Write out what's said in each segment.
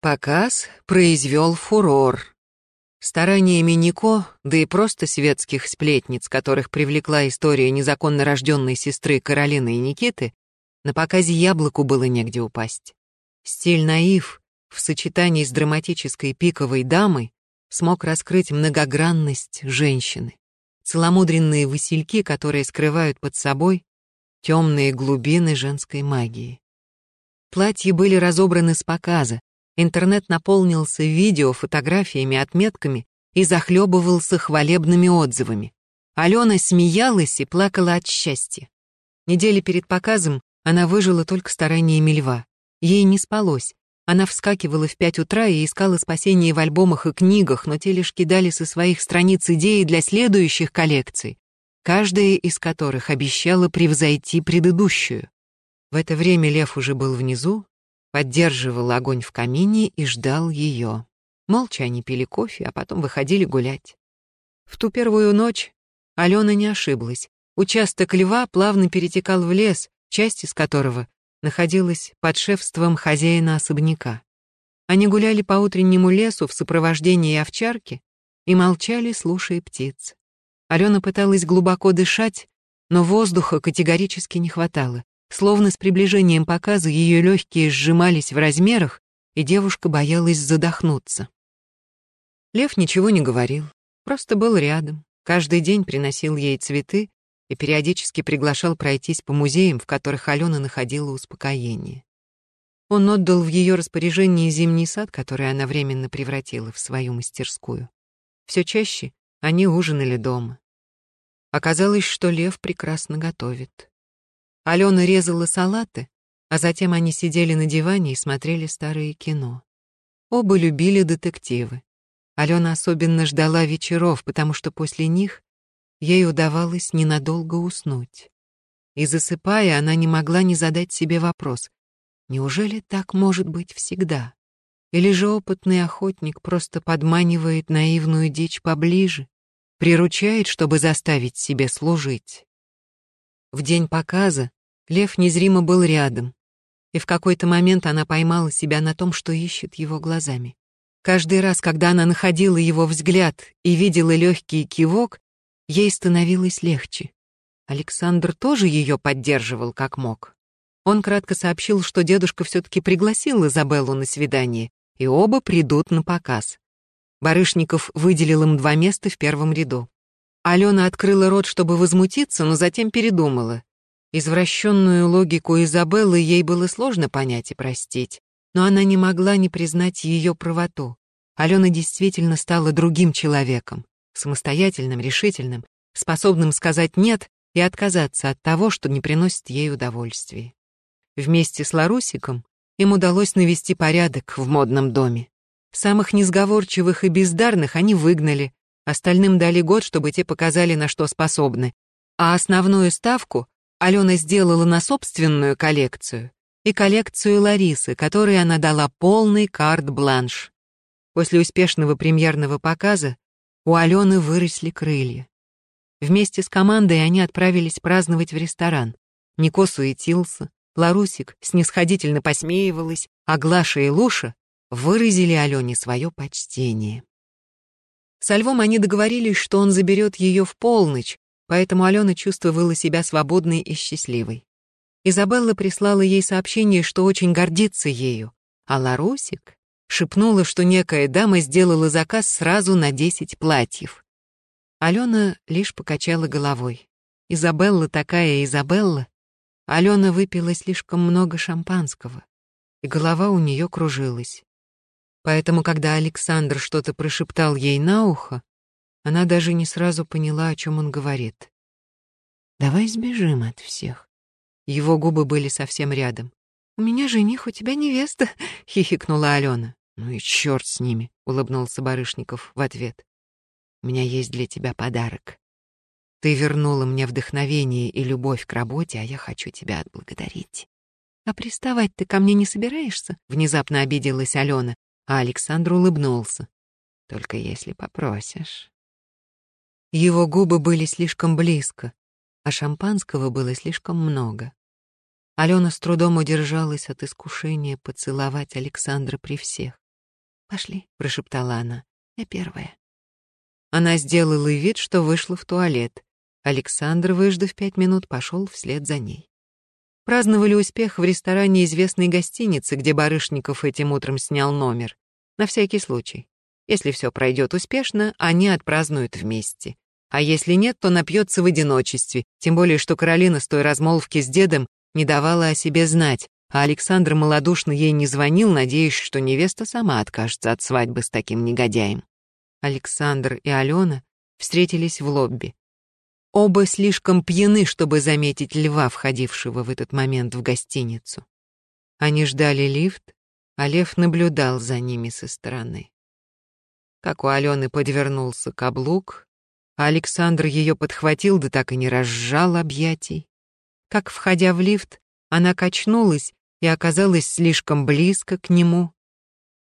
Показ произвел фурор. Стараниями Нико, да и просто светских сплетниц, которых привлекла история незаконно рожденной сестры Каролины и Никиты, на показе яблоку было негде упасть. Стиль наив в сочетании с драматической пиковой дамой смог раскрыть многогранность женщины, целомудренные васильки, которые скрывают под собой темные глубины женской магии. Платья были разобраны с показа, интернет наполнился видео, фотографиями, отметками и захлебывался хвалебными отзывами. Алена смеялась и плакала от счастья. Недели перед показом она выжила только стараниями льва. Ей не спалось. Она вскакивала в пять утра и искала спасение в альбомах и книгах, но те лишь кидали со своих страниц идеи для следующих коллекций, каждая из которых обещала превзойти предыдущую. В это время лев уже был внизу, поддерживал огонь в камине и ждал ее. Молча они пили кофе, а потом выходили гулять. В ту первую ночь Алена не ошиблась. Участок льва плавно перетекал в лес, часть из которого находилась под шефством хозяина особняка. Они гуляли по утреннему лесу в сопровождении овчарки и молчали, слушая птиц. Алена пыталась глубоко дышать, но воздуха категорически не хватало. Словно с приближением показа ее легкие сжимались в размерах, и девушка боялась задохнуться. Лев ничего не говорил, просто был рядом, каждый день приносил ей цветы и периодически приглашал пройтись по музеям, в которых Алена находила успокоение. Он отдал в ее распоряжение зимний сад, который она временно превратила в свою мастерскую. Все чаще они ужинали дома. Оказалось, что Лев прекрасно готовит. Алена резала салаты, а затем они сидели на диване и смотрели старые кино. Оба любили детективы. Алена особенно ждала вечеров, потому что после них ей удавалось ненадолго уснуть. И засыпая, она не могла не задать себе вопрос. Неужели так может быть всегда? Или же опытный охотник просто подманивает наивную дичь поближе, приручает, чтобы заставить себе служить? В день показа лев незримо был рядом, и в какой-то момент она поймала себя на том, что ищет его глазами. Каждый раз, когда она находила его взгляд и видела легкий кивок, Ей становилось легче. Александр тоже ее поддерживал как мог. Он кратко сообщил, что дедушка все-таки пригласил Изабеллу на свидание, и оба придут на показ. Барышников выделил им два места в первом ряду. Алена открыла рот, чтобы возмутиться, но затем передумала. Извращенную логику Изабеллы ей было сложно понять и простить, но она не могла не признать ее правоту. Алена действительно стала другим человеком самостоятельным, решительным, способным сказать «нет» и отказаться от того, что не приносит ей удовольствия. Вместе с Ларусиком им удалось навести порядок в модном доме. Самых несговорчивых и бездарных они выгнали, остальным дали год, чтобы те показали, на что способны. А основную ставку Алена сделала на собственную коллекцию и коллекцию Ларисы, которой она дала полный карт-бланш. После успешного премьерного показа у Алены выросли крылья. Вместе с командой они отправились праздновать в ресторан. Нико суетился, Ларусик снисходительно посмеивалась, а Глаша и Луша выразили Алене свое почтение. Со Львом они договорились, что он заберет ее в полночь, поэтому Алена чувствовала себя свободной и счастливой. Изабелла прислала ей сообщение, что очень гордится ею, а Ларусик шепнула, что некая дама сделала заказ сразу на десять платьев. Алена лишь покачала головой. Изабелла такая Изабелла. Алена выпила слишком много шампанского, и голова у нее кружилась. Поэтому, когда Александр что-то прошептал ей на ухо, она даже не сразу поняла, о чем он говорит. «Давай сбежим от всех». Его губы были совсем рядом. «У меня жених, у тебя невеста», — хихикнула Алена. «Ну и черт с ними», — улыбнулся Барышников в ответ. «У меня есть для тебя подарок. Ты вернула мне вдохновение и любовь к работе, а я хочу тебя отблагодарить». «А приставать ты ко мне не собираешься?» — внезапно обиделась Алена, а Александр улыбнулся. «Только если попросишь». Его губы были слишком близко, а шампанского было слишком много. Алена с трудом удержалась от искушения поцеловать Александра при всех. «Пошли», — прошептала она. «Я первая». Она сделала вид, что вышла в туалет. Александр, выждав пять минут, пошел вслед за ней. Праздновали успех в ресторане известной гостиницы, где Барышников этим утром снял номер. На всякий случай. Если все пройдет успешно, они отпразднуют вместе. А если нет, то напьется в одиночестве, тем более что Каролина с той размолвки с дедом не давала о себе знать, а Александр малодушно ей не звонил, надеясь, что невеста сама откажется от свадьбы с таким негодяем. Александр и Алена встретились в лобби. Оба слишком пьяны, чтобы заметить льва, входившего в этот момент в гостиницу. Они ждали лифт, а лев наблюдал за ними со стороны. Как у Алены подвернулся каблук, а Александр ее подхватил, да так и не разжал объятий. Как, входя в лифт, она качнулась и оказалась слишком близко к нему.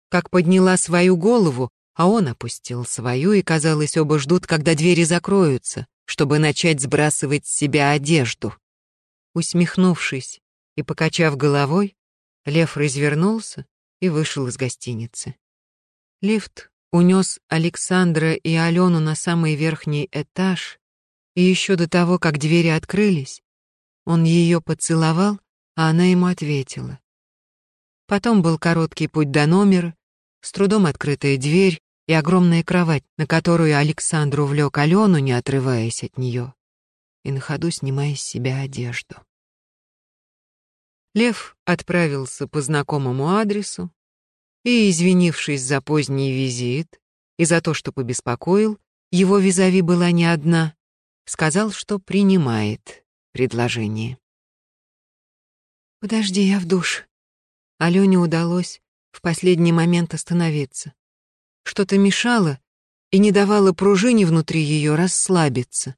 Как подняла свою голову, а он опустил свою, и, казалось, оба ждут, когда двери закроются, чтобы начать сбрасывать с себя одежду. Усмехнувшись и покачав головой, Лев развернулся и вышел из гостиницы. Лифт унес Александра и Алену на самый верхний этаж, и еще до того, как двери открылись, он ее поцеловал, а она ему ответила. Потом был короткий путь до номера, с трудом открытая дверь и огромная кровать, на которую Александр увлек Алену, не отрываясь от нее, и на ходу снимая с себя одежду. Лев отправился по знакомому адресу, и, извинившись за поздний визит и за то, что побеспокоил, его визави была не одна, сказал, что принимает предложение. «Подожди, я в душ». Алене удалось в последний момент остановиться. Что-то мешало и не давало пружине внутри ее расслабиться.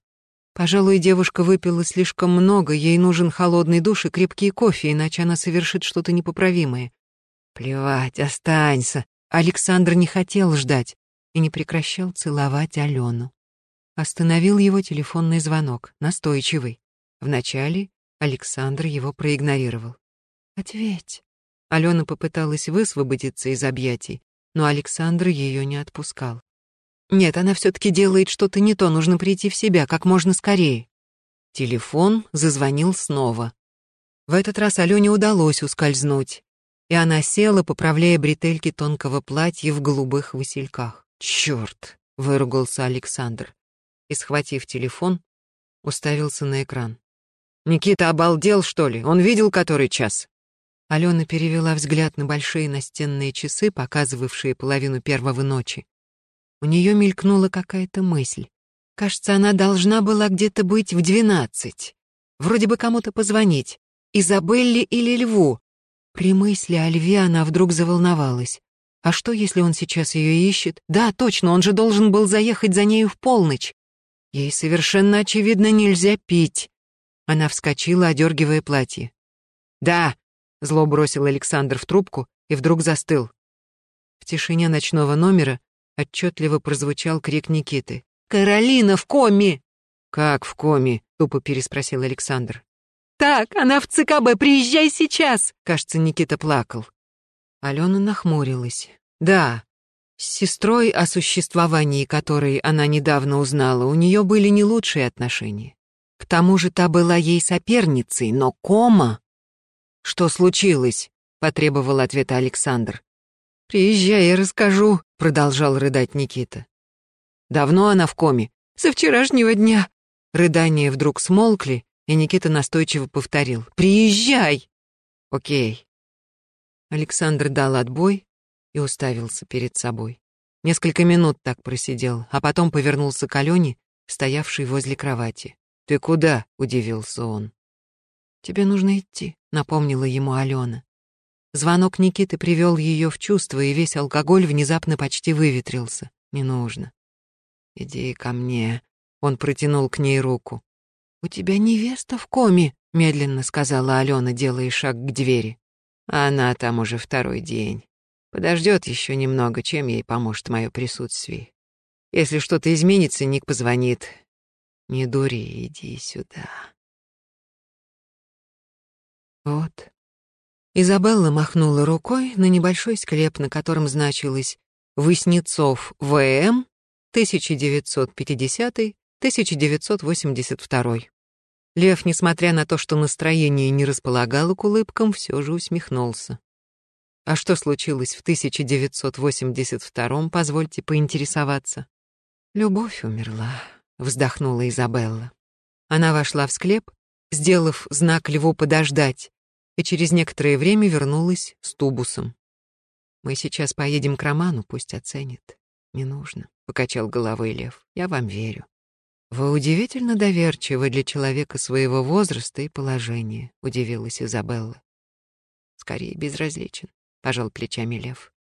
Пожалуй, девушка выпила слишком много, ей нужен холодный душ и крепкий кофе, иначе она совершит что-то непоправимое. Плевать, останься. Александр не хотел ждать и не прекращал целовать Алену. Остановил его телефонный звонок, настойчивый. Вначале Александр его проигнорировал. «Ответь». Алена попыталась высвободиться из объятий, но Александр ее не отпускал. «Нет, она все-таки делает что-то не то, нужно прийти в себя как можно скорее». Телефон зазвонил снова. В этот раз Алене удалось ускользнуть и она села, поправляя бретельки тонкого платья в голубых васильках. «Черт!» — выругался Александр и, схватив телефон, уставился на экран. «Никита обалдел, что ли? Он видел, который час?» Алена перевела взгляд на большие настенные часы, показывавшие половину первого ночи. У нее мелькнула какая-то мысль. Кажется, она должна была где-то быть в двенадцать. Вроде бы кому-то позвонить. Изабелле или Льву. При мысли о льве она вдруг заволновалась. А что, если он сейчас ее ищет? Да, точно, он же должен был заехать за нею в полночь. Ей совершенно очевидно нельзя пить. Она вскочила, одергивая платье. «Да!» — зло бросил Александр в трубку и вдруг застыл. В тишине ночного номера отчетливо прозвучал крик Никиты. «Каролина в коме!» «Как в коме?» — тупо переспросил Александр. «Так, она в ЦКБ, приезжай сейчас!» Кажется, Никита плакал. Алена нахмурилась. «Да, с сестрой, о существовании которой она недавно узнала, у нее были не лучшие отношения. К тому же та была ей соперницей, но кома... «Что случилось?» — потребовал ответа Александр. «Приезжай, я расскажу», — продолжал рыдать Никита. «Давно она в коме?» «Со вчерашнего дня». Рыдания вдруг смолкли, и Никита настойчиво повторил «Приезжай!» «Окей». Александр дал отбой и уставился перед собой. Несколько минут так просидел, а потом повернулся к Алене, стоявшей возле кровати. «Ты куда?» — удивился он. «Тебе нужно идти», — напомнила ему Алена. Звонок Никиты привел ее в чувство, и весь алкоголь внезапно почти выветрился. «Не нужно». «Иди ко мне», — он протянул к ней руку. «У тебя невеста в коме», — медленно сказала Алена, делая шаг к двери. «Она там уже второй день. Подождет еще немного, чем ей поможет мое присутствие. Если что-то изменится, Ник позвонит. Не дури, иди сюда». Вот. Изабелла махнула рукой на небольшой склеп, на котором значилось Выснецов В.М. 1950-1982. Лев, несмотря на то, что настроение не располагало к улыбкам, все же усмехнулся. А что случилось в 1982 позвольте поинтересоваться? Любовь умерла, вздохнула Изабелла. Она вошла в склеп, сделав знак льву подождать, и через некоторое время вернулась с тубусом. Мы сейчас поедем к Роману, пусть оценит. Не нужно, покачал головой лев. Я вам верю. Вы удивительно доверчивы для человека своего возраста и положения, удивилась Изабелла. Скорее безразличен, пожал плечами лев.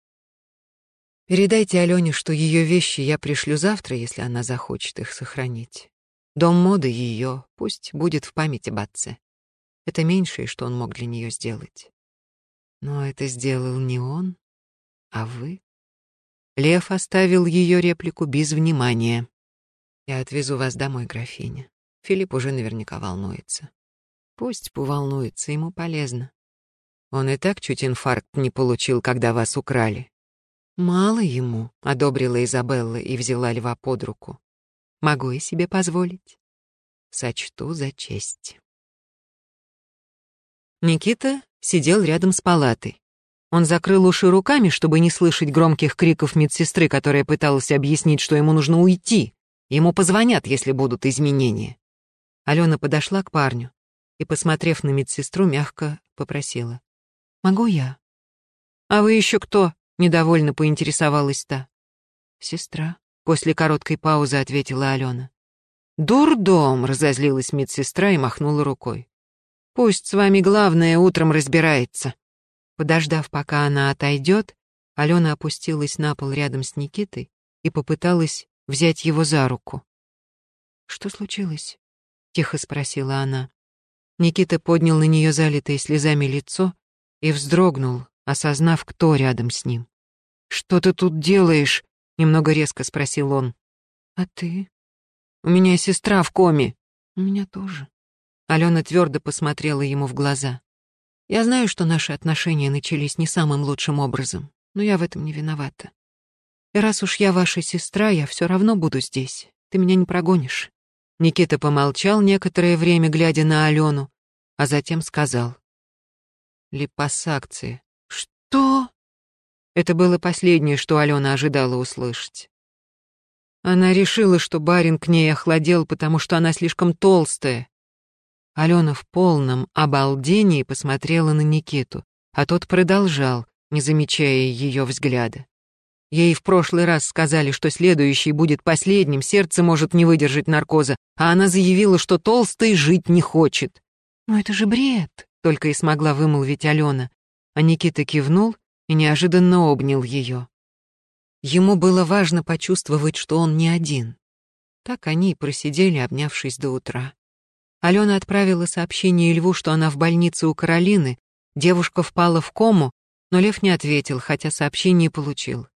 Передайте Алене, что ее вещи я пришлю завтра, если она захочет их сохранить. Дом моды ее, пусть будет в памяти об отце. Это меньшее, что он мог для нее сделать. Но это сделал не он, а вы. Лев оставил ее реплику без внимания. Я отвезу вас домой, графиня. Филипп уже наверняка волнуется. Пусть поволнуется, ему полезно. Он и так чуть инфаркт не получил, когда вас украли. Мало ему, одобрила Изабелла и взяла льва под руку. Могу и себе позволить. Сочту за честь. Никита сидел рядом с палатой. Он закрыл уши руками, чтобы не слышать громких криков медсестры, которая пыталась объяснить, что ему нужно уйти. Ему позвонят, если будут изменения. Алена подошла к парню и, посмотрев на медсестру, мягко попросила. «Могу я?» «А вы еще кто?» — недовольно поинтересовалась та. «Сестра», — после короткой паузы ответила Алена. «Дурдом!» — разозлилась медсестра и махнула рукой. «Пусть с вами главное утром разбирается». Подождав, пока она отойдет, Алена опустилась на пол рядом с Никитой и попыталась взять его за руку. «Что случилось?» — тихо спросила она. Никита поднял на нее залитое слезами лицо и вздрогнул, осознав, кто рядом с ним. «Что ты тут делаешь?» — немного резко спросил он. «А ты?» «У меня сестра в коме». «У меня тоже». Алена твердо посмотрела ему в глаза. «Я знаю, что наши отношения начались не самым лучшим образом, но я в этом не виновата. И раз уж я ваша сестра, я все равно буду здесь. Ты меня не прогонишь». Никита помолчал некоторое время, глядя на Алену, а затем сказал. «Липосакция». «Что?» Это было последнее, что Алена ожидала услышать. Она решила, что барин к ней охладел, потому что она слишком толстая. Алена в полном обалдении посмотрела на Никиту, а тот продолжал, не замечая ее взгляда. Ей в прошлый раз сказали, что следующий будет последним, сердце может не выдержать наркоза, а она заявила, что толстый жить не хочет. «Но это же бред», — только и смогла вымолвить Алена. А Никита кивнул и неожиданно обнял ее. Ему было важно почувствовать, что он не один. Так они и просидели, обнявшись до утра. Алена отправила сообщение Льву, что она в больнице у Каролины, девушка впала в кому, но Лев не ответил, хотя сообщение получил.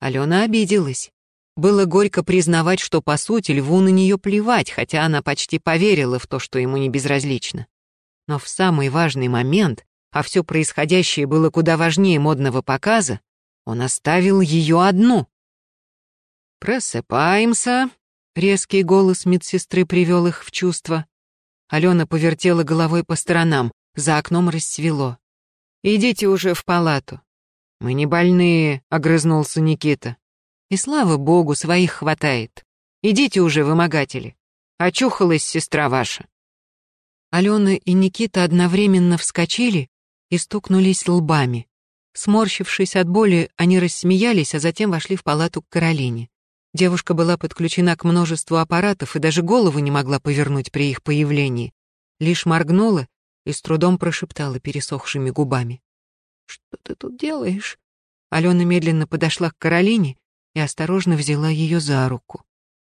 Алена обиделась. Было горько признавать, что, по сути, Льву на нее плевать, хотя она почти поверила в то, что ему не безразлично. Но в самый важный момент, а все происходящее было куда важнее модного показа, он оставил ее одну. «Просыпаемся», — резкий голос медсестры привел их в чувство. Алена повертела головой по сторонам, за окном рассвело. «Идите уже в палату. «Мы не больные», — огрызнулся Никита. «И слава богу, своих хватает. Идите уже, вымогатели. Очухалась сестра ваша». Алена и Никита одновременно вскочили и стукнулись лбами. Сморщившись от боли, они рассмеялись, а затем вошли в палату к Каролине. Девушка была подключена к множеству аппаратов и даже голову не могла повернуть при их появлении. Лишь моргнула и с трудом прошептала пересохшими губами. «Что ты тут делаешь?» Алена медленно подошла к Каролине и осторожно взяла ее за руку.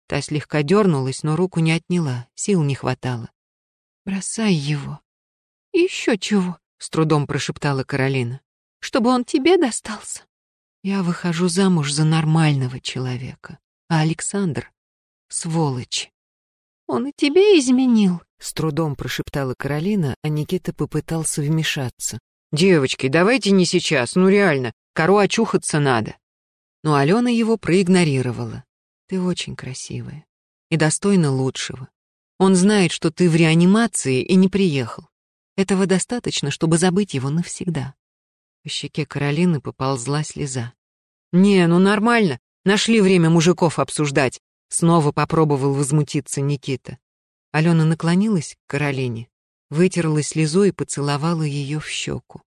Та слегка дернулась, но руку не отняла, сил не хватало. «Бросай его». «Еще чего?» — с трудом прошептала Каролина. «Чтобы он тебе достался». «Я выхожу замуж за нормального человека, а Александр — сволочь». «Он и тебе изменил?» — с трудом прошептала Каролина, а Никита попытался вмешаться. «Девочки, давайте не сейчас, ну реально, кору очухаться надо». но Алена его проигнорировала. «Ты очень красивая и достойна лучшего. Он знает, что ты в реанимации и не приехал. Этого достаточно, чтобы забыть его навсегда». По щеке Каролины поползла слеза. «Не, ну нормально. Нашли время мужиков обсуждать», — снова попробовал возмутиться Никита. Алена наклонилась к Каролине, вытерла слезу и поцеловала ее в щеку.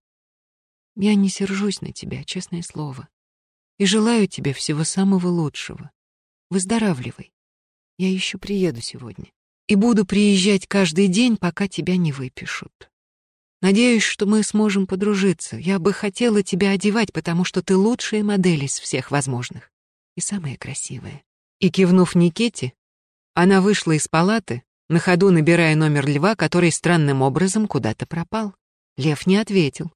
«Я не сержусь на тебя, честное слово, и желаю тебе всего самого лучшего. Выздоравливай. Я еще приеду сегодня и буду приезжать каждый день, пока тебя не выпишут. Надеюсь, что мы сможем подружиться. Я бы хотела тебя одевать, потому что ты лучшая модель из всех возможных. И самая красивая. И кивнув Никите, она вышла из палаты, на ходу набирая номер льва, который странным образом куда-то пропал. Лев не ответил.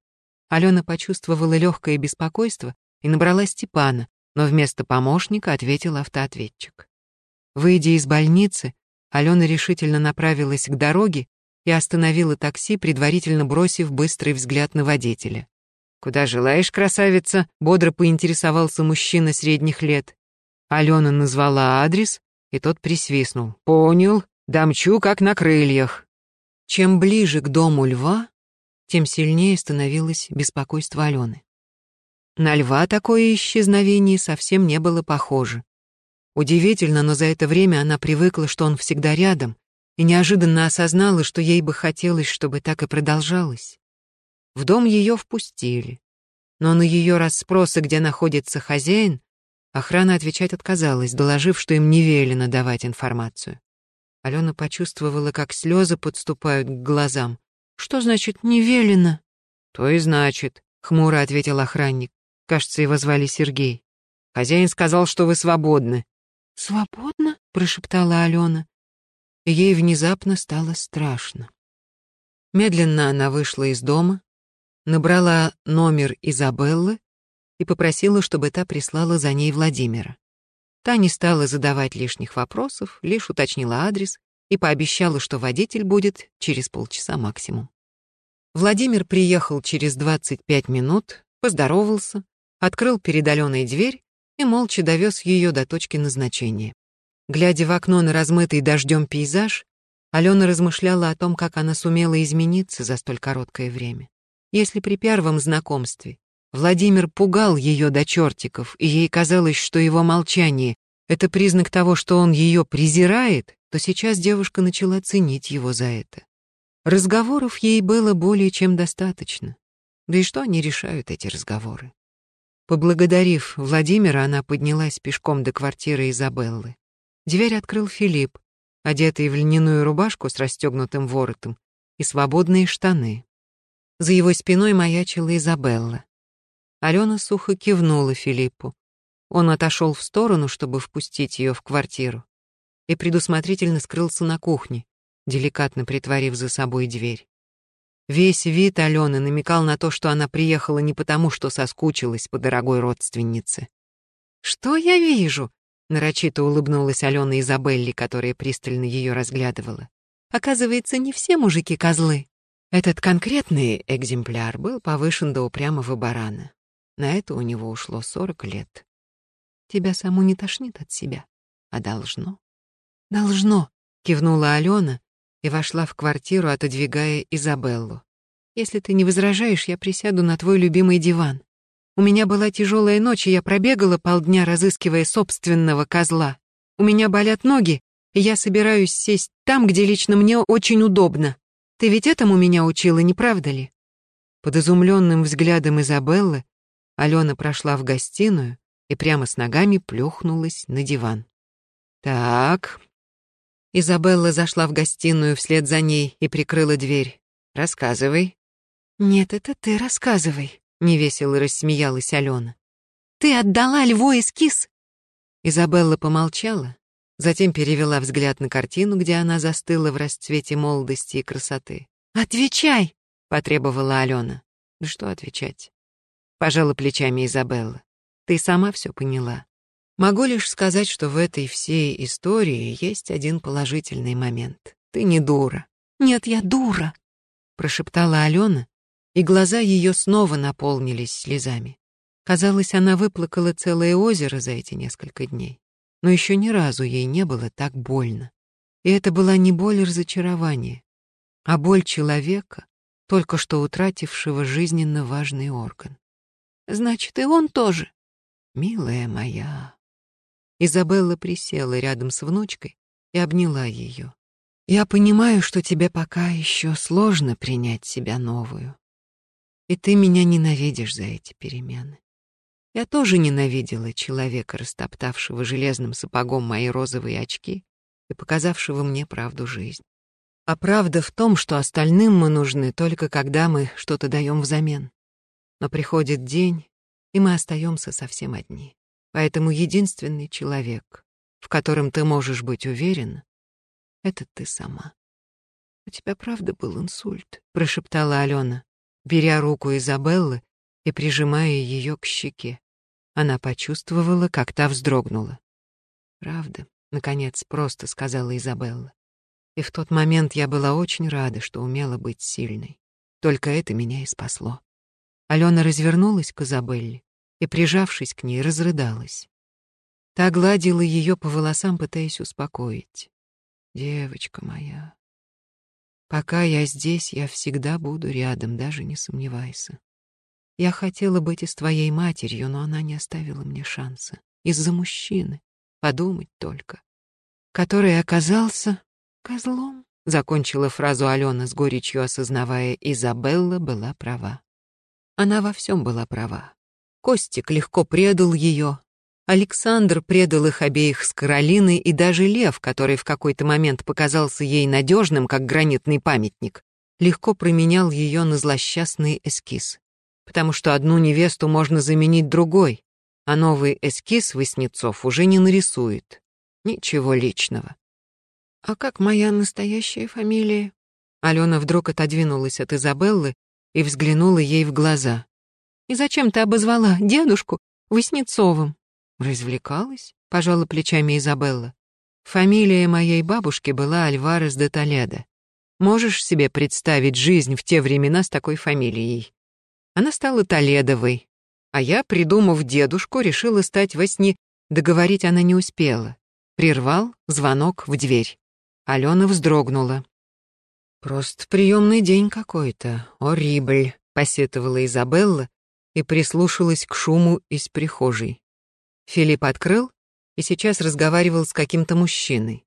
Алена почувствовала легкое беспокойство и набрала Степана, но вместо помощника ответил автоответчик. Выйдя из больницы, Алена решительно направилась к дороге и остановила такси, предварительно бросив быстрый взгляд на водителя. «Куда желаешь, красавица?» — бодро поинтересовался мужчина средних лет. Алена назвала адрес, и тот присвистнул. «Понял, дамчу как на крыльях». Чем ближе к дому льва, тем сильнее становилось беспокойство Алены. На льва такое исчезновение совсем не было похоже. Удивительно, но за это время она привыкла, что он всегда рядом, и неожиданно осознала, что ей бы хотелось, чтобы так и продолжалось. В дом ее впустили, но на ее расспросы, где находится хозяин, охрана отвечать отказалась, доложив, что им не велено давать информацию. Алена почувствовала, как слезы подступают к глазам. «Что значит «не велено»?» «То и значит», — хмуро ответил охранник. Кажется, его звали Сергей. «Хозяин сказал, что вы свободны». «Свободно?» — прошептала Алена ей внезапно стало страшно. Медленно она вышла из дома, набрала номер Изабеллы и попросила, чтобы та прислала за ней Владимира. Та не стала задавать лишних вопросов, лишь уточнила адрес и пообещала, что водитель будет через полчаса максимум. Владимир приехал через 25 минут, поздоровался, открыл перед Аленой дверь и молча довез ее до точки назначения. Глядя в окно на размытый дождем пейзаж, Алена размышляла о том, как она сумела измениться за столь короткое время. Если при первом знакомстве Владимир пугал ее до чертиков, и ей казалось, что его молчание — это признак того, что он ее презирает, то сейчас девушка начала ценить его за это. Разговоров ей было более чем достаточно. Да и что они решают, эти разговоры? Поблагодарив Владимира, она поднялась пешком до квартиры Изабеллы. Дверь открыл Филипп, одетый в льняную рубашку с расстегнутым воротом и свободные штаны. За его спиной маячила Изабелла. Алена сухо кивнула Филиппу. Он отошел в сторону, чтобы впустить ее в квартиру, и предусмотрительно скрылся на кухне, деликатно притворив за собой дверь. Весь вид Алены намекал на то, что она приехала не потому, что соскучилась по дорогой родственнице. «Что я вижу?» Нарочито улыбнулась Алена Изабелли, которая пристально ее разглядывала. Оказывается, не все мужики козлы. Этот конкретный экземпляр был повышен до упрямого барана. На это у него ушло сорок лет. Тебя саму не тошнит от себя, а должно. Должно, кивнула Алена и вошла в квартиру, отодвигая Изабеллу. Если ты не возражаешь, я присяду на твой любимый диван. У меня была тяжелая ночь, и я пробегала полдня, разыскивая собственного козла. У меня болят ноги, и я собираюсь сесть там, где лично мне очень удобно. Ты ведь этому меня учила, не правда ли?» Под изумленным взглядом Изабеллы Алена прошла в гостиную и прямо с ногами плюхнулась на диван. «Так...» Изабелла зашла в гостиную вслед за ней и прикрыла дверь. «Рассказывай». «Нет, это ты рассказывай», невесело рассмеялась Алена. Ты отдала льву эскиз? Изабелла помолчала, затем перевела взгляд на картину, где она застыла в расцвете молодости и красоты. «Отвечай!» — потребовала Алена. «Да что отвечать?» — пожала плечами Изабелла. «Ты сама все поняла. Могу лишь сказать, что в этой всей истории есть один положительный момент. Ты не дура». «Нет, я дура», — прошептала Алена, и глаза ее снова наполнились слезами. Казалось, она выплакала целое озеро за эти несколько дней. Но еще ни разу ей не было так больно. И это была не боль разочарования, а боль человека, только что утратившего жизненно важный орган. Значит, и он тоже. Милая моя. Изабелла присела рядом с внучкой и обняла ее. Я понимаю, что тебе пока еще сложно принять себя новую. И ты меня ненавидишь за эти перемены. Я тоже ненавидела человека, растоптавшего железным сапогом мои розовые очки и показавшего мне правду жизни. А правда в том, что остальным мы нужны только когда мы что-то даем взамен. Но приходит день, и мы остаемся совсем одни. Поэтому единственный человек, в котором ты можешь быть уверен, это ты сама. «У тебя правда был инсульт?» — прошептала Алена, беря руку Изабеллы и прижимая ее к щеке. Она почувствовала, как та вздрогнула. «Правда», — наконец просто сказала Изабелла. И в тот момент я была очень рада, что умела быть сильной. Только это меня и спасло. Алена развернулась к Изабелле и, прижавшись к ней, разрыдалась. Та гладила ее по волосам, пытаясь успокоить. «Девочка моя, пока я здесь, я всегда буду рядом, даже не сомневайся. Я хотела быть и с твоей матерью, но она не оставила мне шанса. Из-за мужчины. Подумать только. Который оказался козлом. Закончила фразу Алена с горечью, осознавая, Изабелла была права. Она во всем была права. Костик легко предал ее. Александр предал их обеих с Каролиной, и даже Лев, который в какой-то момент показался ей надежным, как гранитный памятник, легко променял ее на злосчастный эскиз потому что одну невесту можно заменить другой, а новый эскиз Васнецов уже не нарисует. Ничего личного. «А как моя настоящая фамилия?» Алена вдруг отодвинулась от Изабеллы и взглянула ей в глаза. «И зачем ты обозвала дедушку Васнецовым?» «Развлекалась?» — пожала плечами Изабелла. «Фамилия моей бабушки была Альварес де Толедо. Можешь себе представить жизнь в те времена с такой фамилией? Она стала Толедовой, а я, придумав дедушку, решила стать во сне. Договорить она не успела. Прервал звонок в дверь. Алена вздрогнула. «Просто приемный день какой-то, орибль», — посетовала Изабелла и прислушалась к шуму из прихожей. Филипп открыл и сейчас разговаривал с каким-то мужчиной.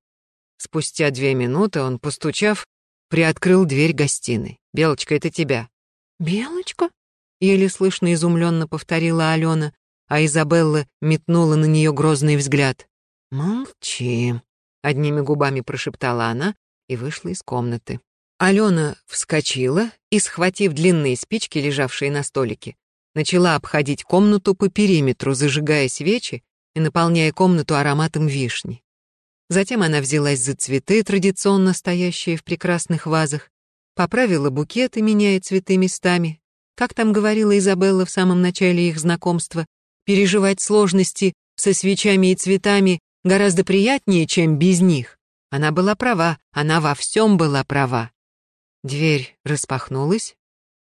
Спустя две минуты он, постучав, приоткрыл дверь гостиной. «Белочка, это тебя». «Белочка?» Еле слышно изумленно повторила Алена, а Изабелла метнула на нее грозный взгляд. «Молчи», — одними губами прошептала она и вышла из комнаты. Алена вскочила и, схватив длинные спички, лежавшие на столике, начала обходить комнату по периметру, зажигая свечи и наполняя комнату ароматом вишни. Затем она взялась за цветы, традиционно стоящие в прекрасных вазах, поправила букеты, меняя цветы местами, как там говорила Изабелла в самом начале их знакомства, переживать сложности со свечами и цветами гораздо приятнее, чем без них. Она была права, она во всем была права. Дверь распахнулась,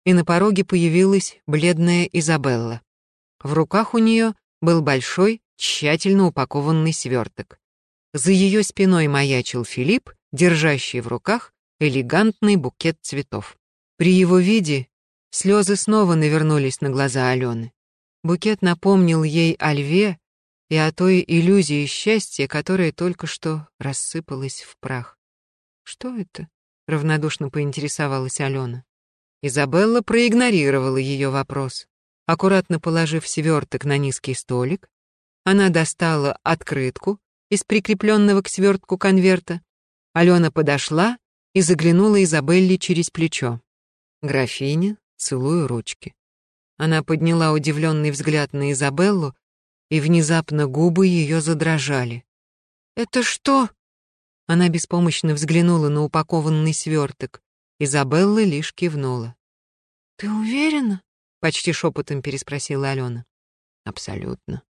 и на пороге появилась бледная Изабелла. В руках у нее был большой, тщательно упакованный сверток. За ее спиной маячил Филипп, держащий в руках элегантный букет цветов. При его виде Слезы снова навернулись на глаза Алены. Букет напомнил ей о льве и о той иллюзии счастья, которая только что рассыпалась в прах. «Что это?» — равнодушно поинтересовалась Алена. Изабелла проигнорировала ее вопрос. Аккуратно положив сверток на низкий столик, она достала открытку из прикрепленного к свертку конверта. Алена подошла и заглянула Изабелле через плечо. Графиня целую ручки. Она подняла удивленный взгляд на Изабеллу, и внезапно губы ее задрожали. «Это что?» Она беспомощно взглянула на упакованный сверток. Изабелла лишь кивнула. «Ты уверена?» — почти шепотом переспросила Алена. «Абсолютно.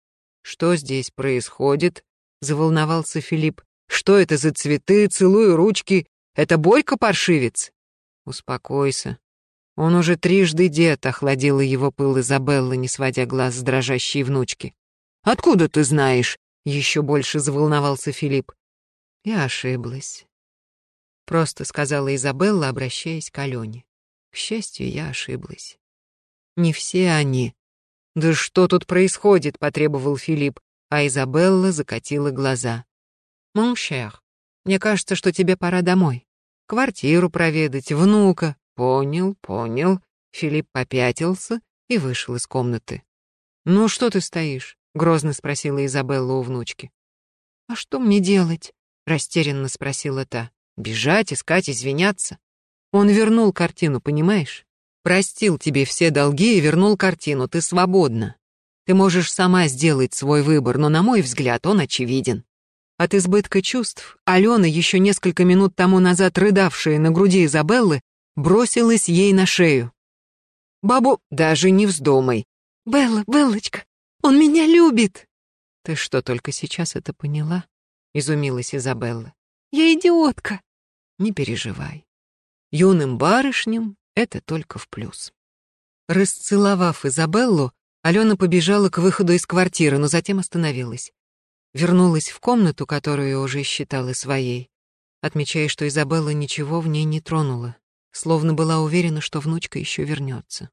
Что здесь происходит?» — заволновался Филипп. «Что это за цветы? Целую ручки. Это Борька паршивец?» «Успокойся. Он уже трижды дед охладила его пыл Изабелла, не сводя глаз с дрожащей внучки. «Откуда ты знаешь?» — еще больше заволновался Филипп. Я ошиблась. Просто сказала Изабелла, обращаясь к Алене. К счастью, я ошиблась. Не все они. «Да что тут происходит?» — потребовал Филипп, а Изабелла закатила глаза. «Mon cher, мне кажется, что тебе пора домой. Квартиру проведать, внука, «Понял, понял». Филипп попятился и вышел из комнаты. «Ну что ты стоишь?» — грозно спросила Изабелла у внучки. «А что мне делать?» — растерянно спросила та. «Бежать, искать, извиняться?» Он вернул картину, понимаешь? Простил тебе все долги и вернул картину, ты свободна. Ты можешь сама сделать свой выбор, но, на мой взгляд, он очевиден. От избытка чувств Алена, еще несколько минут тому назад рыдавшая на груди Изабеллы, бросилась ей на шею. «Бабу, даже не вздумай!» «Белла, Беллочка, он меня любит!» «Ты что, только сейчас это поняла?» — изумилась Изабелла. «Я идиотка!» «Не переживай. Юным барышням это только в плюс». Расцеловав Изабеллу, Алена побежала к выходу из квартиры, но затем остановилась. Вернулась в комнату, которую уже считала своей, отмечая, что Изабелла ничего в ней не тронула словно была уверена, что внучка еще вернется.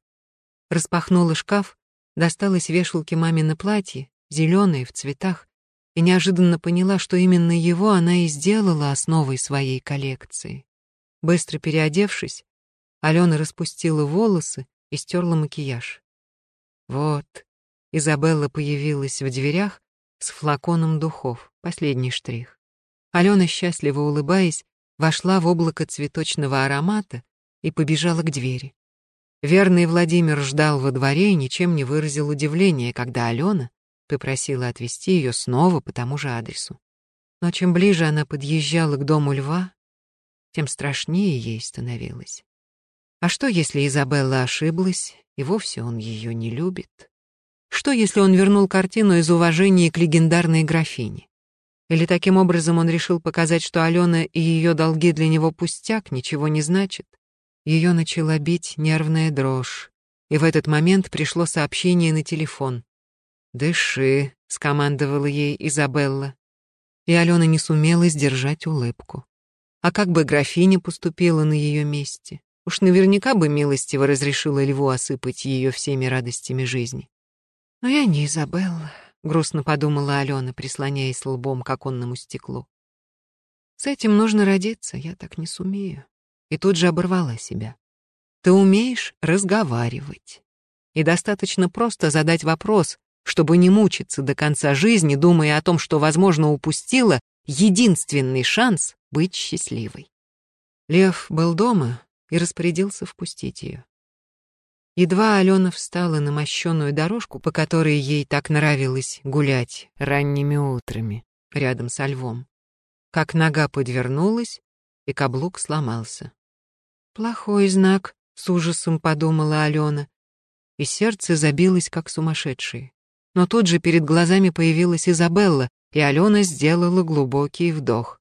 Распахнула шкаф, достала из вешалки мамино платье, зеленое, в цветах, и неожиданно поняла, что именно его она и сделала основой своей коллекции. Быстро переодевшись, Алена распустила волосы и стерла макияж. Вот, Изабелла появилась в дверях с флаконом духов, последний штрих. Алена, счастливо улыбаясь, вошла в облако цветочного аромата, и побежала к двери. Верный Владимир ждал во дворе и ничем не выразил удивления, когда Алена попросила отвезти ее снова по тому же адресу. Но чем ближе она подъезжала к дому льва, тем страшнее ей становилось. А что, если Изабелла ошиблась, и вовсе он ее не любит? Что, если он вернул картину из уважения к легендарной графине? Или таким образом он решил показать, что Алена и ее долги для него пустяк, ничего не значит? Ее начала бить нервная дрожь, и в этот момент пришло сообщение на телефон. «Дыши», — скомандовала ей Изабелла. И Алена не сумела сдержать улыбку. А как бы графиня поступила на ее месте? Уж наверняка бы милостиво разрешила льву осыпать ее всеми радостями жизни. «Но я не Изабелла», — грустно подумала Алена, прислоняясь лбом к оконному стеклу. «С этим нужно родиться, я так не сумею» и тут же оборвала себя. Ты умеешь разговаривать. И достаточно просто задать вопрос, чтобы не мучиться до конца жизни, думая о том, что, возможно, упустила единственный шанс быть счастливой. Лев был дома и распорядился впустить ее. Едва Алена встала на мощенную дорожку, по которой ей так нравилось гулять ранними утрами рядом со львом, как нога подвернулась, и каблук сломался. «Плохой знак», — с ужасом подумала Алена, и сердце забилось, как сумасшедшее. Но тут же перед глазами появилась Изабелла, и Алена сделала глубокий вдох.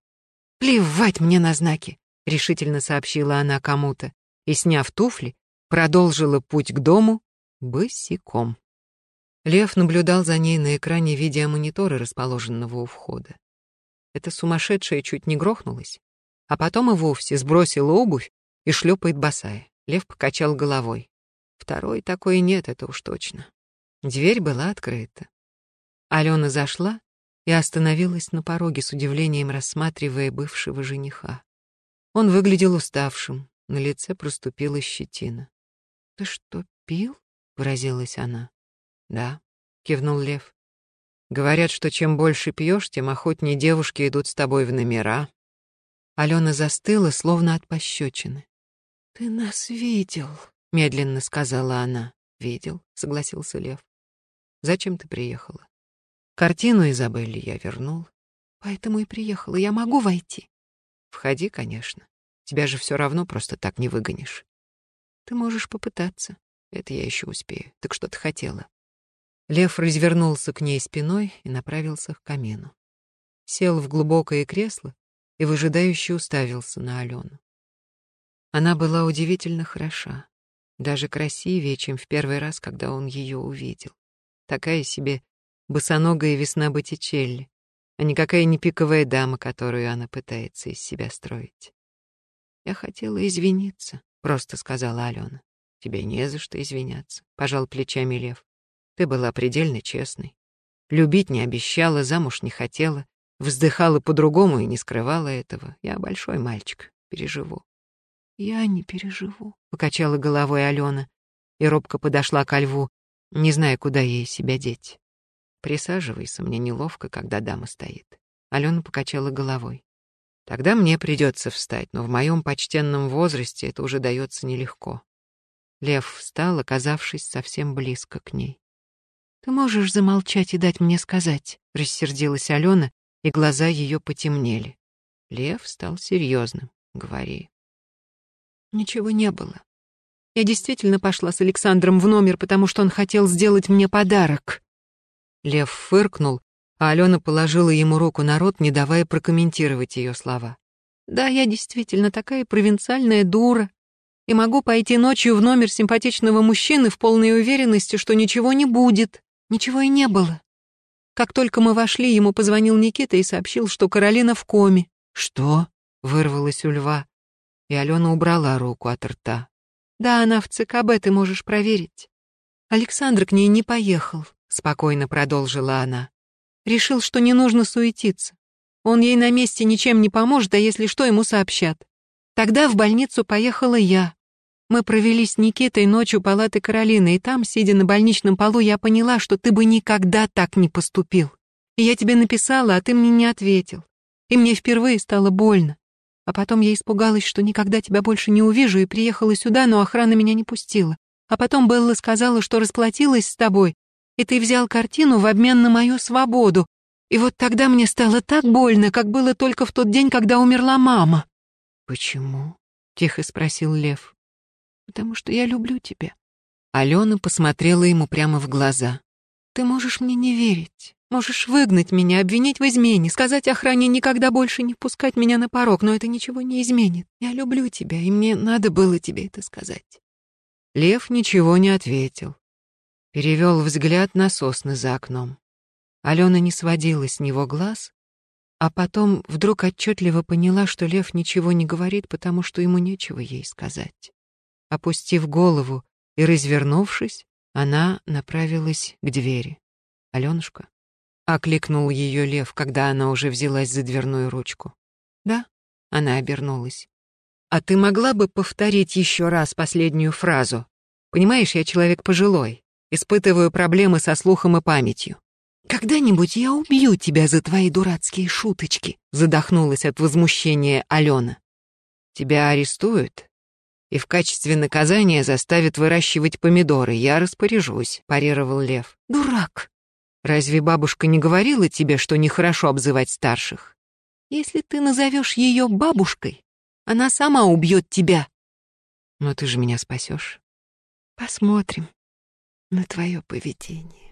«Плевать мне на знаки», — решительно сообщила она кому-то, и, сняв туфли, продолжила путь к дому босиком. Лев наблюдал за ней на экране видеомонитора, расположенного у входа. Эта сумасшедшая чуть не грохнулась, а потом и вовсе сбросила обувь и шлепает босая. Лев покачал головой. Второй такой нет, это уж точно. Дверь была открыта. Алена зашла и остановилась на пороге с удивлением, рассматривая бывшего жениха. Он выглядел уставшим, на лице проступила щетина. «Ты что, пил?» — выразилась она. «Да», — кивнул Лев. «Говорят, что чем больше пьешь, тем охотнее девушки идут с тобой в номера». Алена застыла, словно от пощечины. «Ты нас видел», — медленно сказала она. «Видел», — согласился Лев. «Зачем ты приехала?» «Картину Изабелли я вернул». «Поэтому и приехала. Я могу войти?» «Входи, конечно. Тебя же все равно просто так не выгонишь». «Ты можешь попытаться. Это я еще успею. Так что ты хотела?» Лев развернулся к ней спиной и направился к камину. Сел в глубокое кресло и выжидающе уставился на Алену. Она была удивительно хороша. Даже красивее, чем в первый раз, когда он ее увидел. Такая себе босоногая весна Боттичелли, а никакая не пиковая дама, которую она пытается из себя строить. «Я хотела извиниться», — просто сказала Алена. «Тебе не за что извиняться», — пожал плечами Лев. «Ты была предельно честной. Любить не обещала, замуж не хотела, вздыхала по-другому и не скрывала этого. Я большой мальчик, переживу». «Я не переживу», — покачала головой Алена и робко подошла ко льву, не зная, куда ей себя деть. Присаживайся, мне неловко, когда дама стоит. Алена покачала головой. Тогда мне придется встать, но в моем почтенном возрасте это уже дается нелегко. Лев встал, оказавшись совсем близко к ней. «Ты можешь замолчать и дать мне сказать?» — рассердилась Алена, и глаза ее потемнели. Лев стал серьезным. «Говори». «Ничего не было. Я действительно пошла с Александром в номер, потому что он хотел сделать мне подарок». Лев фыркнул, а Алена положила ему руку на рот, не давая прокомментировать ее слова. «Да, я действительно такая провинциальная дура, и могу пойти ночью в номер симпатичного мужчины в полной уверенности, что ничего не будет. Ничего и не было. Как только мы вошли, ему позвонил Никита и сообщил, что Каролина в коме. «Что?» — вырвалось у льва, и Алена убрала руку от рта. «Да, она в ЦКБ, ты можешь проверить. Александр к ней не поехал спокойно продолжила она. Решил, что не нужно суетиться. Он ей на месте ничем не поможет, а если что, ему сообщат. Тогда в больницу поехала я. Мы провели с Никитой ночью палаты Каролины, и там, сидя на больничном полу, я поняла, что ты бы никогда так не поступил. И я тебе написала, а ты мне не ответил. И мне впервые стало больно. А потом я испугалась, что никогда тебя больше не увижу, и приехала сюда, но охрана меня не пустила. А потом Белла сказала, что расплатилась с тобой, и ты взял картину в обмен на мою свободу. И вот тогда мне стало так больно, как было только в тот день, когда умерла мама». «Почему?» — тихо спросил Лев. «Потому что я люблю тебя». Алена посмотрела ему прямо в глаза. «Ты можешь мне не верить, можешь выгнать меня, обвинить в измене, сказать охране никогда больше не пускать меня на порог, но это ничего не изменит. Я люблю тебя, и мне надо было тебе это сказать». Лев ничего не ответил. Перевел взгляд на сосны за окном. Алена не сводила с него глаз, а потом вдруг отчетливо поняла, что Лев ничего не говорит, потому что ему нечего ей сказать. Опустив голову и развернувшись, она направилась к двери. «Аленушка?» — окликнул ее Лев, когда она уже взялась за дверную ручку. «Да?» — она обернулась. «А ты могла бы повторить еще раз последнюю фразу? Понимаешь, я человек пожилой. Испытываю проблемы со слухом и памятью. «Когда-нибудь я убью тебя за твои дурацкие шуточки», задохнулась от возмущения Алена. «Тебя арестуют и в качестве наказания заставят выращивать помидоры. Я распоряжусь», парировал Лев. «Дурак! Разве бабушка не говорила тебе, что нехорошо обзывать старших? Если ты назовешь ее бабушкой, она сама убьет тебя». «Но ты же меня спасешь. «Посмотрим», на твое поведение.